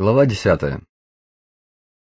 Глава 10.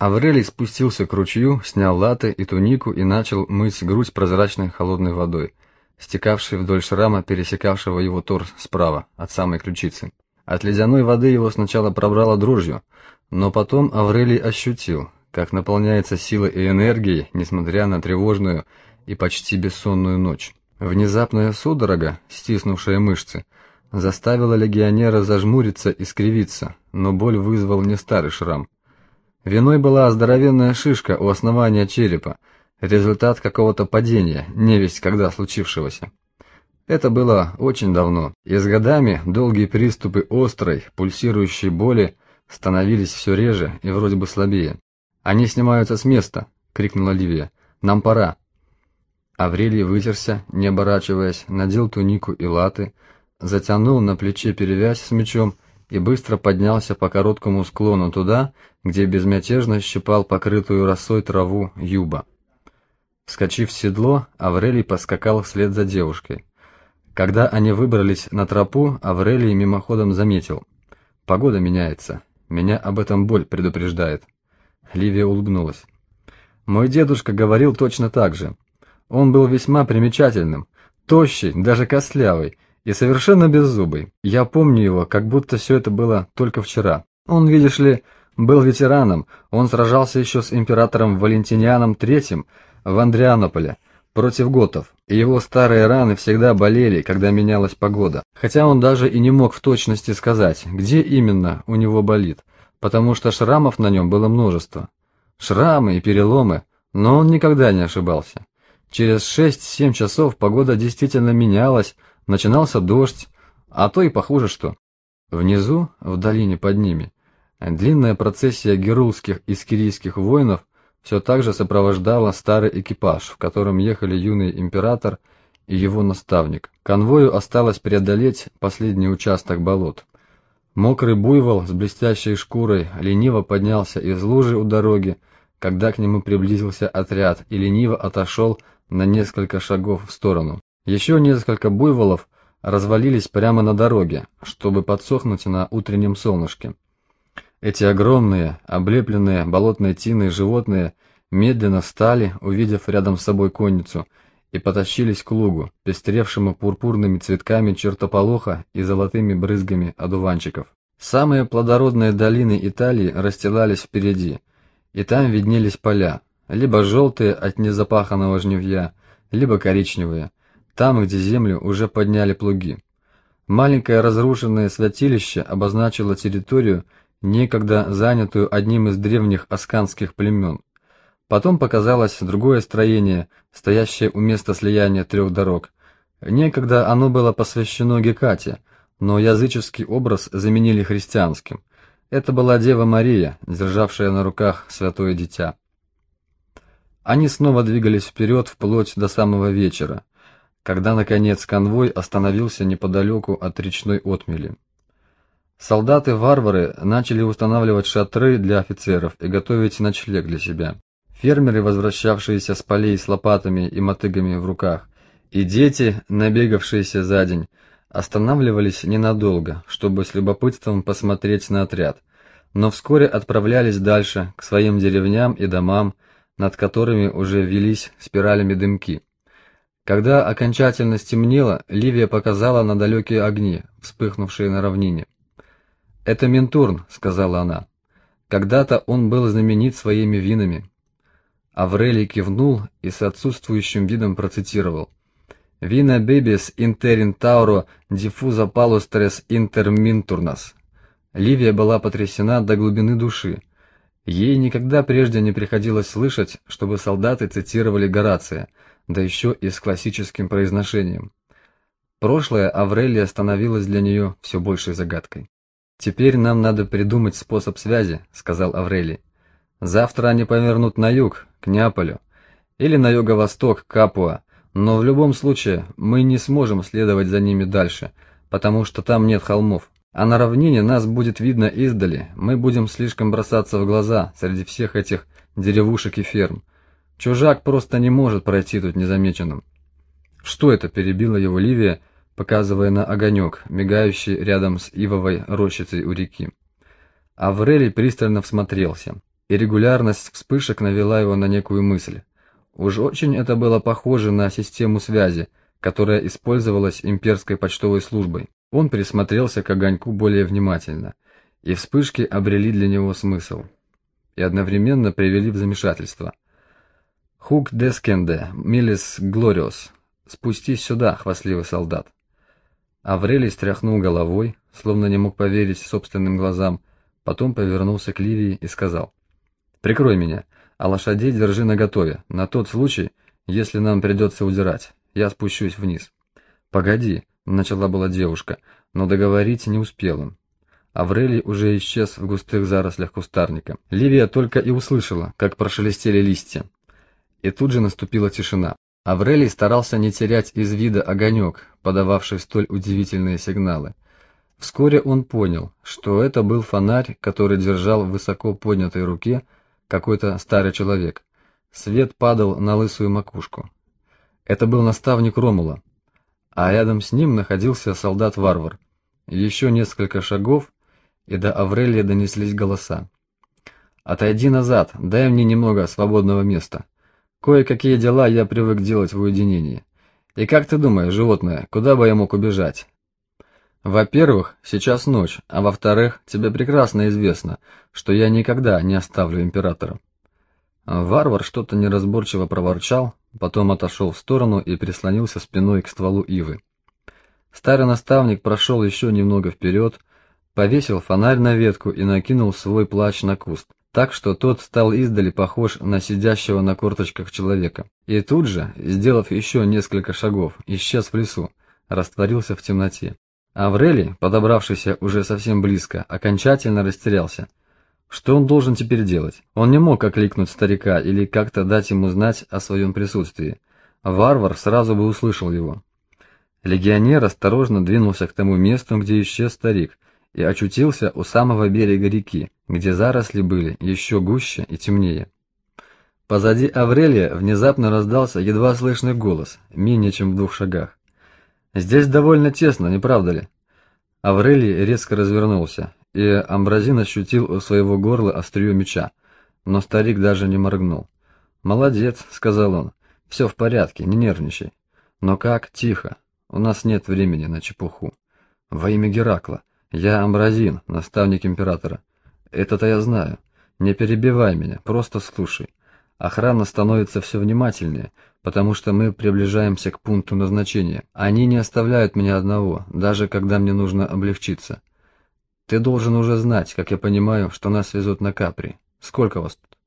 Аврелий спустился к ручью, снял латы и тунику и начал мыть грудь прозрачной холодной водой, стекавшей вдоль шрама, пересекавшего его торс справа, от самой ключицы. От ледяной воды его сначала пробрало дрожью, но потом Аврелий ощутил, как наполняется силой и энергией, несмотря на тревожную и почти бессонную ночь. Внезапная судорога, стиснувшая мышцы, заставила легионера зажмуриться и скривиться, но боль вызвал не старый шрам. Виной была здоровенная шишка у основания черепа, результат какого-то падения, невесть когда случившегося. Это было очень давно, и с годами долгие приступы острой, пульсирующей боли становились все реже и вроде бы слабее. «Они снимаются с места!» — крикнула Ливия. «Нам пора!» Аврелий вытерся, не оборачиваясь, надел тунику и латы, затянул на плече перевязь с мечом и быстро поднялся по короткому склону туда, где безмятежно щипал покрытую росой траву юба. Вскочив в седло, Аврелий поскакал вслед за девушкой. Когда они выбрались на тропу, Аврелий мимоходом заметил. «Погода меняется. Меня об этом боль предупреждает». Ливия улыбнулась. «Мой дедушка говорил точно так же. Он был весьма примечательным, тощий, даже костлявый, и совершенно беззубый. Я помню его, как будто все это было только вчера. Он, видишь ли, был ветераном, он сражался еще с императором Валентинианом III в Андрианополе против готов, и его старые раны всегда болели, когда менялась погода. Хотя он даже и не мог в точности сказать, где именно у него болит, потому что шрамов на нем было множество. Шрамы и переломы, но он никогда не ошибался. Через 6-7 часов погода действительно менялась, Начинался дождь, а то и похуже что. Внизу, в долине под ними, длинная процессия герулских и скирийских воинов все так же сопровождала старый экипаж, в котором ехали юный император и его наставник. Конвою осталось преодолеть последний участок болот. Мокрый буйвол с блестящей шкурой лениво поднялся из лужи у дороги, когда к нему приблизился отряд и лениво отошел на несколько шагов в сторону. Еще несколько буйволов развалились прямо на дороге, чтобы подсохнуть на утреннем солнышке. Эти огромные, облепленные болотной тиной животные медленно встали, увидев рядом с собой конницу, и потащились к лугу, пестревшему пурпурными цветками чертополоха и золотыми брызгами одуванчиков. Самые плодородные долины Италии расстилались впереди, и там виднелись поля, либо желтые от незапаханного жневья, либо коричневые, там, где землю уже подняли плуги. Маленькое разрушенное святилище обозначило территорию, некогда занятую одним из древних асканских племен. Потом показалось другое строение, стоящее у места слияния трех дорог. Некогда оно было посвящено Гекате, но языческий образ заменили христианским. Это была Дева Мария, державшая на руках святое дитя. Они снова двигались вперед вплоть до самого вечера когда, наконец, конвой остановился неподалеку от речной отмели. Солдаты-варвары начали устанавливать шатры для офицеров и готовить ночлег для себя. Фермеры, возвращавшиеся с полей с лопатами и мотыгами в руках, и дети, набегавшиеся за день, останавливались ненадолго, чтобы с любопытством посмотреть на отряд, но вскоре отправлялись дальше, к своим деревням и домам, над которыми уже велись спиралями дымки. Когда окончательно стемнело, Ливия показала на далекие огни, вспыхнувшие на равнине. «Это Ментурн», — сказала она. «Когда-то он был знаменит своими винами». Аврелий кивнул и с отсутствующим видом процитировал. «Вина бебис интерин тауро диффуза палустрес интер минтурнас». Ливия была потрясена до глубины души. Ей никогда прежде не приходилось слышать, чтобы солдаты цитировали Горация — да еще и с классическим произношением. Прошлое Аврелия становилось для нее все большей загадкой. «Теперь нам надо придумать способ связи», — сказал Аврелий. «Завтра они повернут на юг, к Неаполю, или на юго-восток, к Капуа, но в любом случае мы не сможем следовать за ними дальше, потому что там нет холмов. А на равнине нас будет видно издали, мы будем слишком бросаться в глаза среди всех этих деревушек и ферм. Чужак просто не может пройти тут незамеченным. Что это, перебила его Ливия, показывая на огонек, мигающий рядом с ивовой рощицей у реки. Аврелий пристально всмотрелся, и регулярность вспышек навела его на некую мысль. Уж очень это было похоже на систему связи, которая использовалась имперской почтовой службой. Он присмотрелся к огоньку более внимательно, и вспышки обрели для него смысл, и одновременно привели в замешательство. «Хук дескенде, милис глориос, спустись сюда, хвастливый солдат». Аврелий стряхнул головой, словно не мог поверить собственным глазам, потом повернулся к Ливии и сказал, «Прикрой меня, а лошадей держи наготове, на тот случай, если нам придется удирать, я спущусь вниз». «Погоди», — начала была девушка, но договорить не успела. Аврелий уже исчез в густых зарослях кустарника. Ливия только и услышала, как прошелестели листья. И тут же наступила тишина. Аврелий старался не терять из вида огонек, подававший столь удивительные сигналы. Вскоре он понял, что это был фонарь, который держал в высоко поднятой руке какой-то старый человек. Свет падал на лысую макушку. Это был наставник Ромула, а рядом с ним находился солдат-варвар. Еще несколько шагов, и до Аврелия донеслись голоса. «Отойди назад, дай мне немного свободного места. Кое-какие дела я привык делать в уединении. И как ты думаешь, животное, куда бы я мог убежать?» «Во-первых, сейчас ночь, а во-вторых, тебе прекрасно известно, что я никогда не оставлю императора». Варвар что-то неразборчиво проворчал, потом отошел в сторону и прислонился спиной к стволу ивы. Старый наставник прошел еще немного вперед, повесил фонарь на ветку и накинул свой плащ на куст, так что тот стал издали похож на сидящего на корточках человека. И тут же, сделав еще несколько шагов, исчез в лесу, растворился в темноте. Аврелий, подобравшийся уже совсем близко, окончательно растерялся. Что он должен теперь делать? Он не мог окликнуть старика или как-то дать ему знать о своем присутствии. Варвар сразу бы услышал его. Легионер осторожно двинулся к тому месту, где исчез старик, и очутился у самого берега реки, где заросли были еще гуще и темнее. Позади Аврелия внезапно раздался едва слышный голос, менее чем в двух шагах. «Здесь довольно тесно, не правда ли?» Аврелий резко развернулся, и Амбразин ощутил у своего горла острие меча, но старик даже не моргнул. «Молодец», — сказал он, — «все в порядке, не нервничай. Но как? Тихо. У нас нет времени на чепуху. Во имя Геракла. «Я Амбразин, наставник императора. Это-то я знаю. Не перебивай меня, просто слушай. Охрана становится все внимательнее, потому что мы приближаемся к пункту назначения. Они не оставляют меня одного, даже когда мне нужно облегчиться. Ты должен уже знать, как я понимаю, что нас везут на Капри. Сколько вас тут?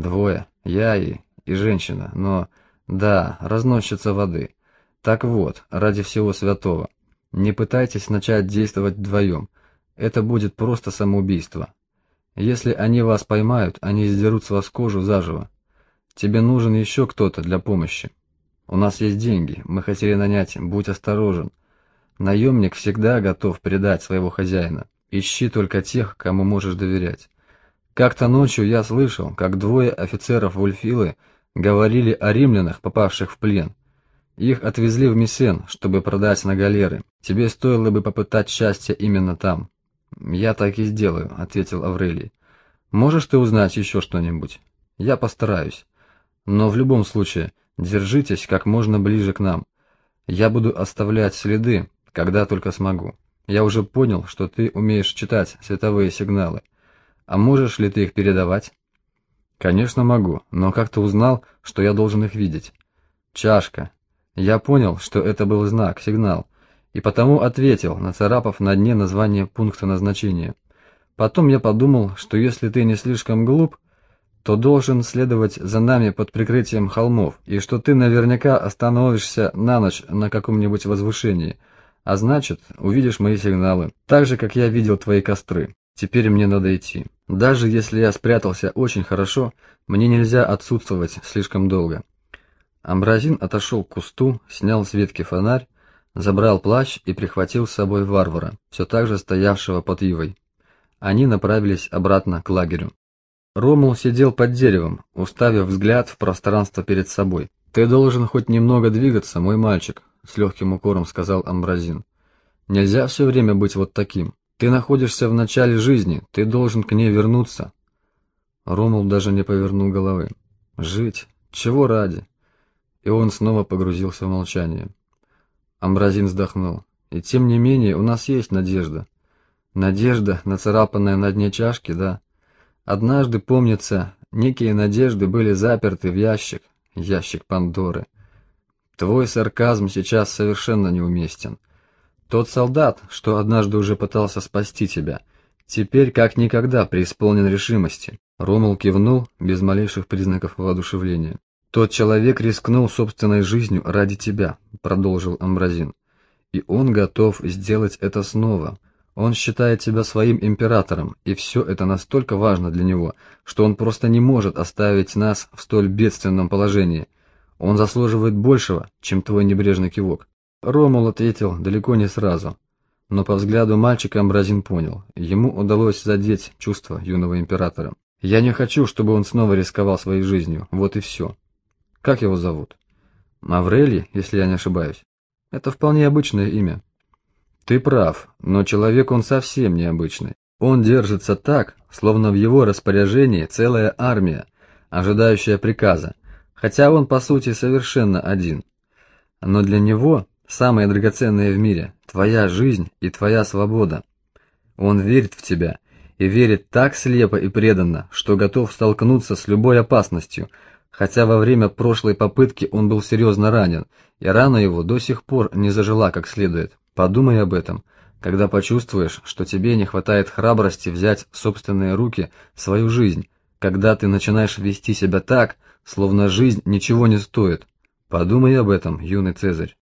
Двое. Я и... и женщина. Но... Да, разносчица воды. Так вот, ради всего святого. Не пытайтесь начать действовать вдвоем. Это будет просто самоубийство. Если они вас поймают, они сдерут с вас кожу заживо. Тебе нужен еще кто-то для помощи. У нас есть деньги, мы хотели нанять, будь осторожен. Наемник всегда готов предать своего хозяина. Ищи только тех, кому можешь доверять. Как-то ночью я слышал, как двое офицеров Вульфилы говорили о римлянах, попавших в плен. Их отвезли в Мессен, чтобы продать на галеры. Тебе стоило бы попытать счастье именно там. Я так и сделаю, ответил Аврелий. Можешь ты узнать еще что-нибудь? Я постараюсь. Но в любом случае, держитесь как можно ближе к нам. Я буду оставлять следы, когда только смогу. Я уже понял, что ты умеешь читать световые сигналы. А можешь ли ты их передавать? Конечно, могу, но как ты узнал, что я должен их видеть? Чашка, я понял, что это был знак, сигнал, и потому ответил, нацарапав на дне название пункта назначения. Потом я подумал, что если ты не слишком глуп, то должен следовать за нами под прикрытием холмов, и что ты наверняка остановишься на ночь на каком-нибудь возвышении, а значит, увидишь мои сигналы, так же, как я видел твои костры. Теперь мне надо идти. Даже если я спрятался очень хорошо, мне нельзя отсутствовать слишком долго. Амбразин отошел к кусту, снял с ветки фонарь, забрал плащ и прихватил с собой варвара, все так же стоявшего под ивой. Они направились обратно к лагерю. Ромул сидел под деревом, уставив взгляд в пространство перед собой. «Ты должен хоть немного двигаться, мой мальчик», — с легким укором сказал Амбразин. «Нельзя все время быть вот таким. Ты находишься в начале жизни, ты должен к ней вернуться. Ромул даже не повернул головы. Жить? Чего ради? И он снова погрузился в молчание. Амбразин вздохнул. И тем не менее у нас есть надежда. Надежда, нацарапанная на дне чашки, да. Однажды, помнится, некие надежды были заперты в ящик, ящик Пандоры. Твой сарказм сейчас совершенно неуместен. Тот солдат, что однажды уже пытался спасти тебя, теперь как никогда преисполнен решимости. Ромул кивнул без малейших признаков воодушевления. Тот человек рискнул собственной жизнью ради тебя, продолжил Амбразин. И он готов сделать это снова. Он считает тебя своим императором, и все это настолько важно для него, что он просто не может оставить нас в столь бедственном положении. Он заслуживает большего, чем твой небрежный кивок. Ромул ответил далеко не сразу, но по взгляду мальчика Амбразин понял, ему удалось задеть чувства юного императора. «Я не хочу, чтобы он снова рисковал своей жизнью, вот и все. Как его зовут?» «Маврелий, если я не ошибаюсь. Это вполне обычное имя». «Ты прав, но человек он совсем необычный. Он держится так, словно в его распоряжении целая армия, ожидающая приказа, хотя он по сути совершенно один. Но для него самое драгоценное в мире – твоя жизнь и твоя свобода. Он верит в тебя и верит так слепо и преданно, что готов столкнуться с любой опасностью, хотя во время прошлой попытки он был серьезно ранен, и рана его до сих пор не зажила как следует. Подумай об этом, когда почувствуешь, что тебе не хватает храбрости взять в собственные руки свою жизнь, когда ты начинаешь вести себя так, словно жизнь ничего не стоит. Подумай об этом, юный Цезарь.